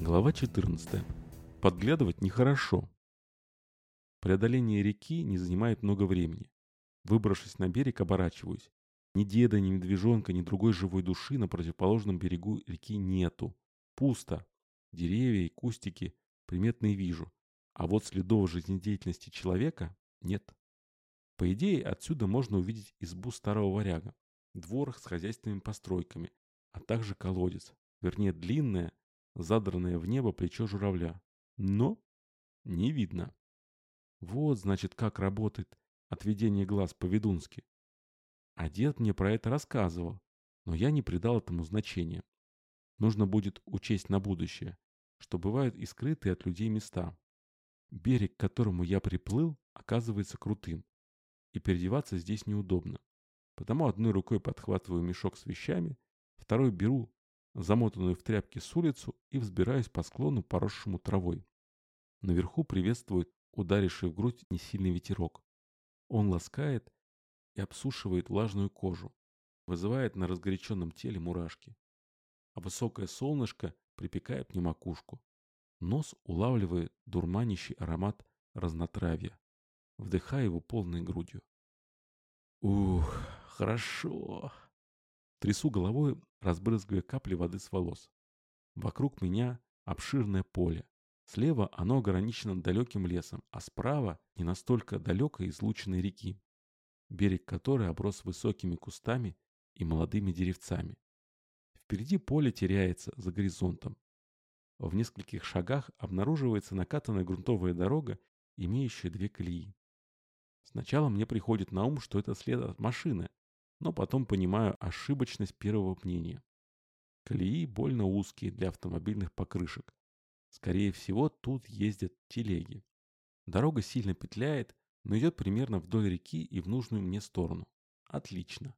Глава 14. Подглядывать нехорошо. Преодоление реки не занимает много времени. Выбравшись на берег, оборачиваюсь. Ни деда, ни медвежонка, ни другой живой души на противоположном берегу реки нету. Пусто. Деревья и кустики приметные вижу. А вот следов жизнедеятельности человека нет. По идее, отсюда можно увидеть избу старого варяга, двор с хозяйственными постройками, а также колодец, вернее длинное, задранное в небо плечо журавля. Но не видно. Вот, значит, как работает отведение глаз по-ведунски. А дед мне про это рассказывал, но я не придал этому значения. Нужно будет учесть на будущее, что бывают и скрытые от людей места. Берег, к которому я приплыл, оказывается крутым, и переодеваться здесь неудобно. Потому одной рукой подхватываю мешок с вещами, второй беру замотанную в тряпки с улицу и взбираюсь по склону, поросшему травой. Наверху приветствует ударивший в грудь несильный ветерок. Он ласкает и обсушивает влажную кожу, вызывает на разгоряченном теле мурашки. А высокое солнышко припекает мне макушку. Нос улавливает дурманящий аромат разнотравья, вдыхая его полной грудью. Ух, хорошо. Трясу головой, разбрызгивая капли воды с волос. Вокруг меня обширное поле. Слева оно ограничено далеким лесом, а справа не настолько далекой излученной реки, берег которой оброс высокими кустами и молодыми деревцами. Впереди поле теряется за горизонтом. В нескольких шагах обнаруживается накатанная грунтовая дорога, имеющая две колеи. Сначала мне приходит на ум, что это след от машины, но потом понимаю ошибочность первого мнения. Колеи больно узкие для автомобильных покрышек. Скорее всего, тут ездят телеги. Дорога сильно петляет, но идет примерно вдоль реки и в нужную мне сторону. Отлично.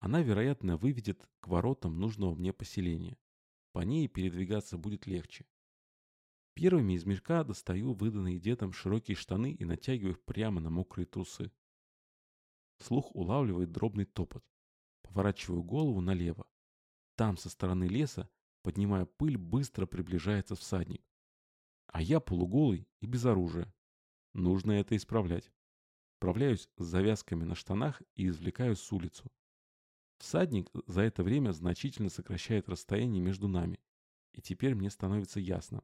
Она, вероятно, выведет к воротам нужного мне поселения. По ней передвигаться будет легче. Первыми из мешка достаю выданные дедом широкие штаны и натягиваю их прямо на мокрые трусы. Слух улавливает дробный топот. Поворачиваю голову налево. Там, со стороны леса, поднимая пыль, быстро приближается всадник. А я полуголый и без оружия. Нужно это исправлять. Справляюсь с завязками на штанах и извлекаю с улицу. Всадник за это время значительно сокращает расстояние между нами. И теперь мне становится ясно,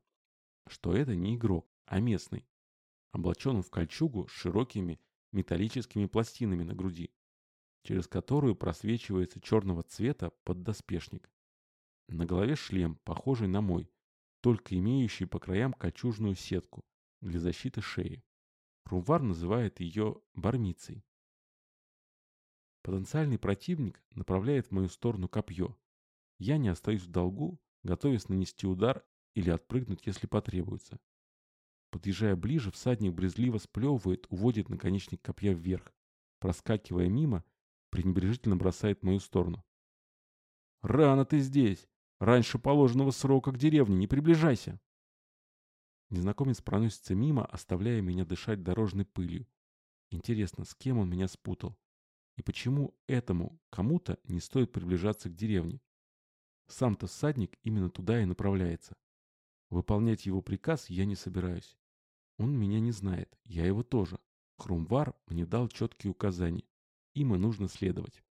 что это не игрок, а местный. Облачен в кольчугу с широкими металлическими пластинами на груди, через которую просвечивается черного цвета поддоспешник. На голове шлем, похожий на мой, только имеющий по краям кольчужную сетку для защиты шеи. Румвар называет ее бармицей. Потенциальный противник направляет в мою сторону копье. Я не остаюсь в долгу, готовясь нанести удар или отпрыгнуть, если потребуется. Подъезжая ближе, всадник брезгливо сплевывает, уводит наконечник копья вверх. Проскакивая мимо, пренебрежительно бросает в мою сторону. «Рано ты здесь! Раньше положенного срока к деревне, не приближайся!» Незнакомец проносится мимо, оставляя меня дышать дорожной пылью. Интересно, с кем он меня спутал? И почему этому кому-то не стоит приближаться к деревне? Сам-то всадник именно туда и направляется. Выполнять его приказ я не собираюсь. Он меня не знает, я его тоже. Хрумвар мне дал четкие указания. Им и нужно следовать.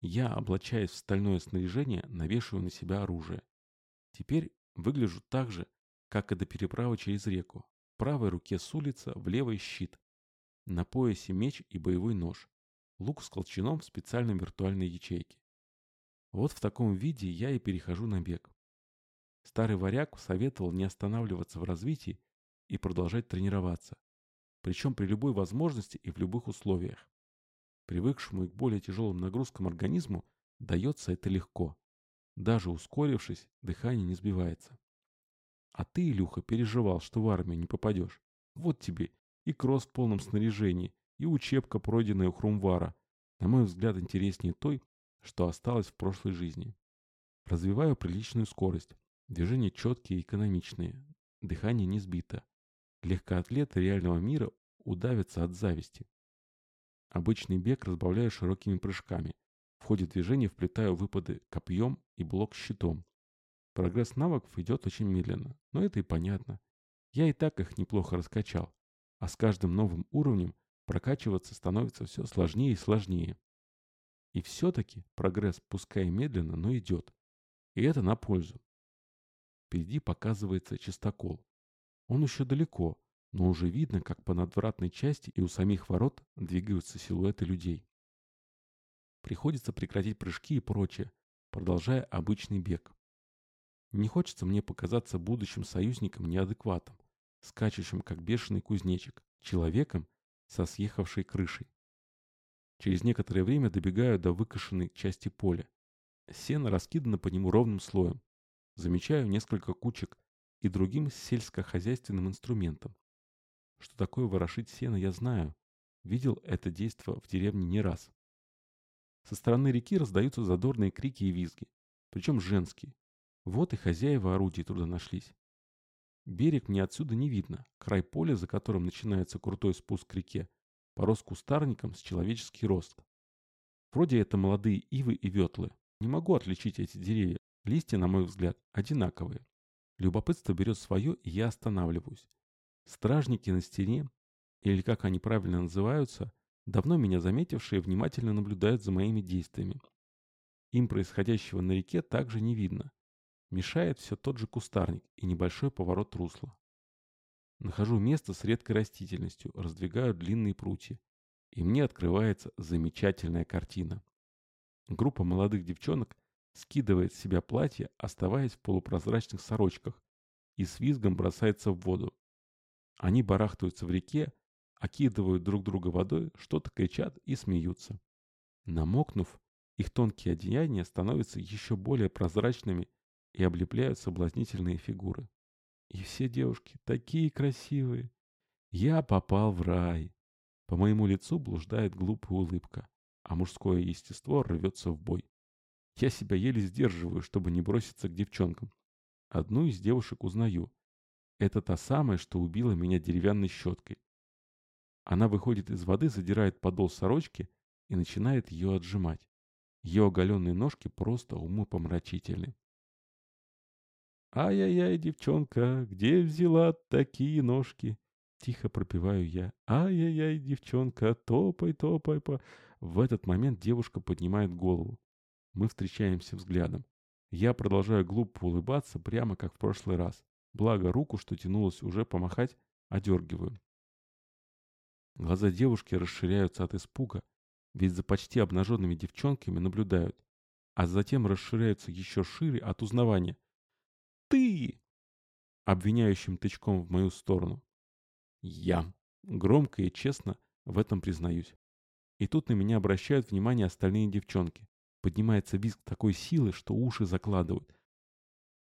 Я, облачаясь в стальное снаряжение, навешиваю на себя оружие. Теперь выгляжу так же, как и до переправы через реку. В правой руке с улица, в левой щит. На поясе меч и боевой нож. Лук с колчаном в специальной виртуальной ячейке. Вот в таком виде я и перехожу на бег. Старый варяг советовал не останавливаться в развитии и продолжать тренироваться. Причем при любой возможности и в любых условиях. Привыкшему к более тяжелым нагрузкам организму дается это легко. Даже ускорившись, дыхание не сбивается. А ты, Илюха, переживал, что в армию не попадешь. Вот тебе и кросс в полном снаряжении, и учебка, пройденная у Хрумвара. На мой взгляд, интереснее той, что осталось в прошлой жизни. Развиваю приличную скорость. Движения четкие и экономичные. Дыхание не сбито. Легкоатлеты реального мира удавятся от зависти. Обычный бег разбавляю широкими прыжками. В ходе движения вплетаю выпады копьем и блок щитом. Прогресс навыков идет очень медленно, но это и понятно. Я и так их неплохо раскачал, а с каждым новым уровнем прокачиваться становится все сложнее и сложнее. И все-таки прогресс, пускай медленно, но идет. И это на пользу. Впереди показывается чистокол. Он еще далеко, но уже видно, как по надвратной части и у самих ворот двигаются силуэты людей. Приходится прекратить прыжки и прочее, продолжая обычный бег. Не хочется мне показаться будущим союзником неадекватом, скачущим как бешеный кузнечик, человеком со съехавшей крышей. Через некоторое время добегаю до выкошенной части поля. Сено раскидано по нему ровным слоем. Замечаю несколько кучек и другим сельскохозяйственным инструментом. Что такое ворошить сено, я знаю. Видел это действо в деревне не раз. Со стороны реки раздаются задорные крики и визги, причем женские. Вот и хозяева орудий труда нашлись. Берег мне отсюда не видно. Край поля, за которым начинается крутой спуск к реке, порос кустарником с человеческий рост. Вроде это молодые ивы и ветлы. Не могу отличить эти деревья. Листья, на мой взгляд, одинаковые. Любопытство берет свое, и я останавливаюсь. Стражники на стене, или как они правильно называются, давно меня заметившие внимательно наблюдают за моими действиями. Им происходящего на реке также не видно. Мешает все тот же кустарник и небольшой поворот русла. Нахожу место с редкой растительностью, раздвигаю длинные прутья. И мне открывается замечательная картина. Группа молодых девчонок скидывает с себя платье, оставаясь в полупрозрачных сорочках, и с визгом бросается в воду. Они барахтаются в реке, окидывают друг друга водой, что-то кричат и смеются. Намокнув, их тонкие одеяния становятся еще более прозрачными и облепляют соблазнительные фигуры. И все девушки такие красивые. Я попал в рай. По моему лицу блуждает глупая улыбка, а мужское естество рвется в бой. Я себя еле сдерживаю, чтобы не броситься к девчонкам. Одну из девушек узнаю. Это та самая, что убила меня деревянной щеткой. Она выходит из воды, задирает подол сорочки и начинает ее отжимать. Ее оголенные ножки просто умопомрачительны. «Ай-яй-яй, девчонка, где взяла такие ножки?» Тихо пропеваю я. «Ай-яй-яй, девчонка, топай, топай по...» В этот момент девушка поднимает голову. Мы встречаемся взглядом. Я продолжаю глупо улыбаться, прямо как в прошлый раз. Благо, руку, что тянулась уже помахать, одергиваю. Глаза девушки расширяются от испуга, ведь за почти обнаженными девчонками наблюдают, а затем расширяются еще шире от узнавания. «Ты!» обвиняющим тычком в мою сторону. Я. Громко и честно в этом признаюсь. И тут на меня обращают внимание остальные девчонки. Поднимается визг такой силы, что уши закладывают.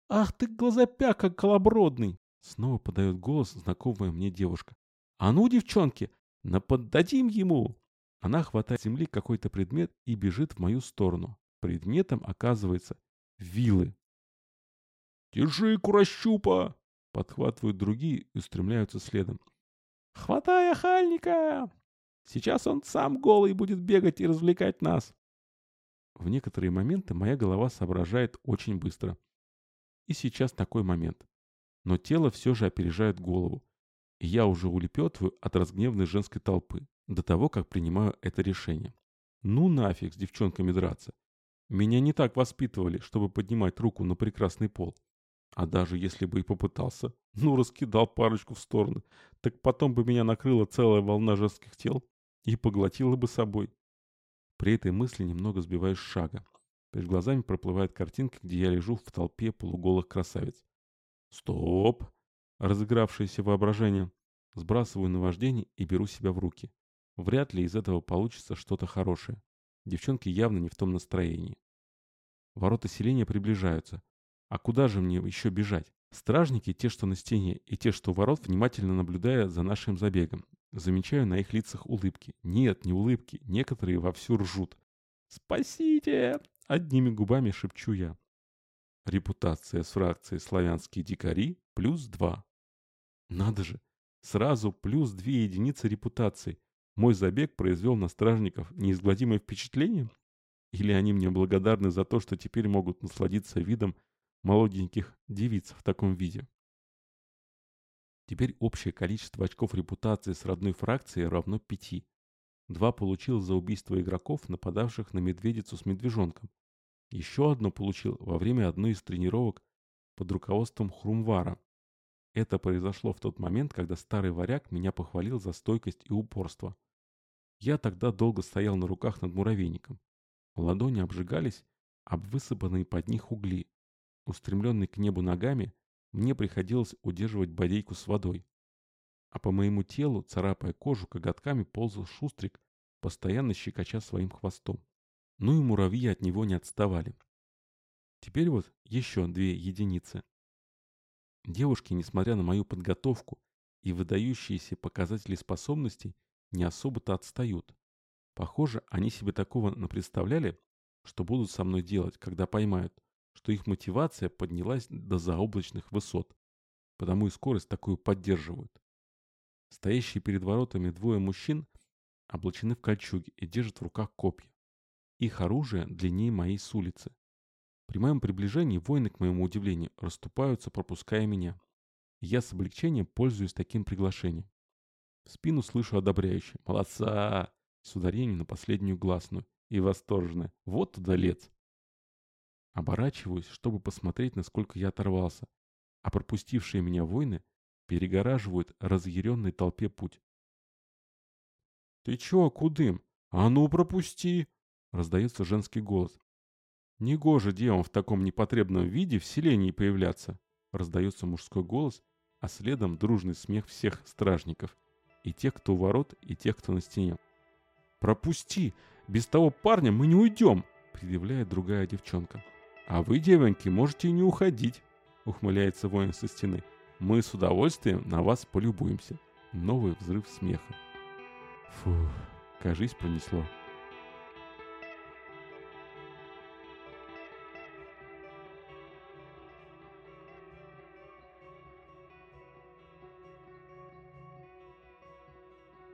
«Ах ты, глазопяка колобродный!» Снова подает голос знакомая мне девушка. «А ну, девчонки, наподдадим ему!» Она хватает с земли какой-то предмет и бежит в мою сторону. Предметом оказывается вилы. «Держи, курощупа!» Подхватывают другие и устремляются следом. «Хватай охальника! Сейчас он сам голый будет бегать и развлекать нас!» В некоторые моменты моя голова соображает очень быстро. И сейчас такой момент. Но тело все же опережает голову. И я уже улепетываю от разгневанной женской толпы, до того, как принимаю это решение. Ну нафиг с девчонками драться. Меня не так воспитывали, чтобы поднимать руку на прекрасный пол. А даже если бы и попытался, ну раскидал парочку в стороны, так потом бы меня накрыла целая волна женских тел и поглотила бы собой. При этой мысли немного сбиваюсь шага. Перед глазами проплывает картинка, где я лежу в толпе полуголых красавиц. Стоп! Разыгравшееся воображение. Сбрасываю наваждение и беру себя в руки. Вряд ли из этого получится что-то хорошее. Девчонки явно не в том настроении. Ворота селения приближаются. А куда же мне еще бежать? Стражники, те, что на стене, и те, что у ворот, внимательно наблюдая за нашим забегом. Замечаю на их лицах улыбки. Нет, не улыбки. Некоторые вовсю ржут. «Спасите!» — одними губами шепчу я. Репутация с фракцией «Славянские дикари» плюс два. Надо же, сразу плюс две единицы репутации. Мой забег произвел на стражников неизгладимое впечатление? Или они мне благодарны за то, что теперь могут насладиться видом молоденьких девиц в таком виде. Теперь общее количество очков репутации с родной фракцией равно пяти. Два получил за убийство игроков, нападавших на медведицу с медвежонком. Еще одно получил во время одной из тренировок под руководством Хрумвара. Это произошло в тот момент, когда старый варяг меня похвалил за стойкость и упорство. Я тогда долго стоял на руках над муравейником. Ладони обжигались об высыпанные под них угли. Устремленный к небу ногами, мне приходилось удерживать бодейку с водой. А по моему телу, царапая кожу коготками, ползал шустрик, постоянно щекоча своим хвостом. Ну и муравьи от него не отставали. Теперь вот еще две единицы. Девушки, несмотря на мою подготовку и выдающиеся показатели способностей, не особо-то отстают. Похоже, они себе такого напредставляли, что будут со мной делать, когда поймают, что их мотивация поднялась до заоблачных высот, потому и скорость такую поддерживают. Стоящие перед воротами двое мужчин облачены в кольчуги и держат в руках копья. Их оружие длиннее моей с улицы. При моем приближении воины, к моему удивлению, расступаются, пропуская меня. я с облегчением пользуюсь таким приглашением. В спину слышу одобряющее «Молодца!» с ударением на последнюю гласную и восторженное «Вот удалец!» Оборачиваюсь, чтобы посмотреть, насколько я оторвался, а пропустившие меня воины перегораживают разъяренной толпе путь. «Ты чё, кудым? А ну пропусти!» — раздается женский голос. «Негоже девам в таком непотребном виде в селении появляться!» — раздается мужской голос, а следом дружный смех всех стражников. И тех, кто у ворот, и тех, кто на стене. «Пропусти! Без того парня мы не уйдем!» — предъявляет другая девчонка. «А вы, девоньки, можете и не уходить», — ухмыляется воин со стены. «Мы с удовольствием на вас полюбуемся». Новый взрыв смеха. Фу, кажись, пронесло.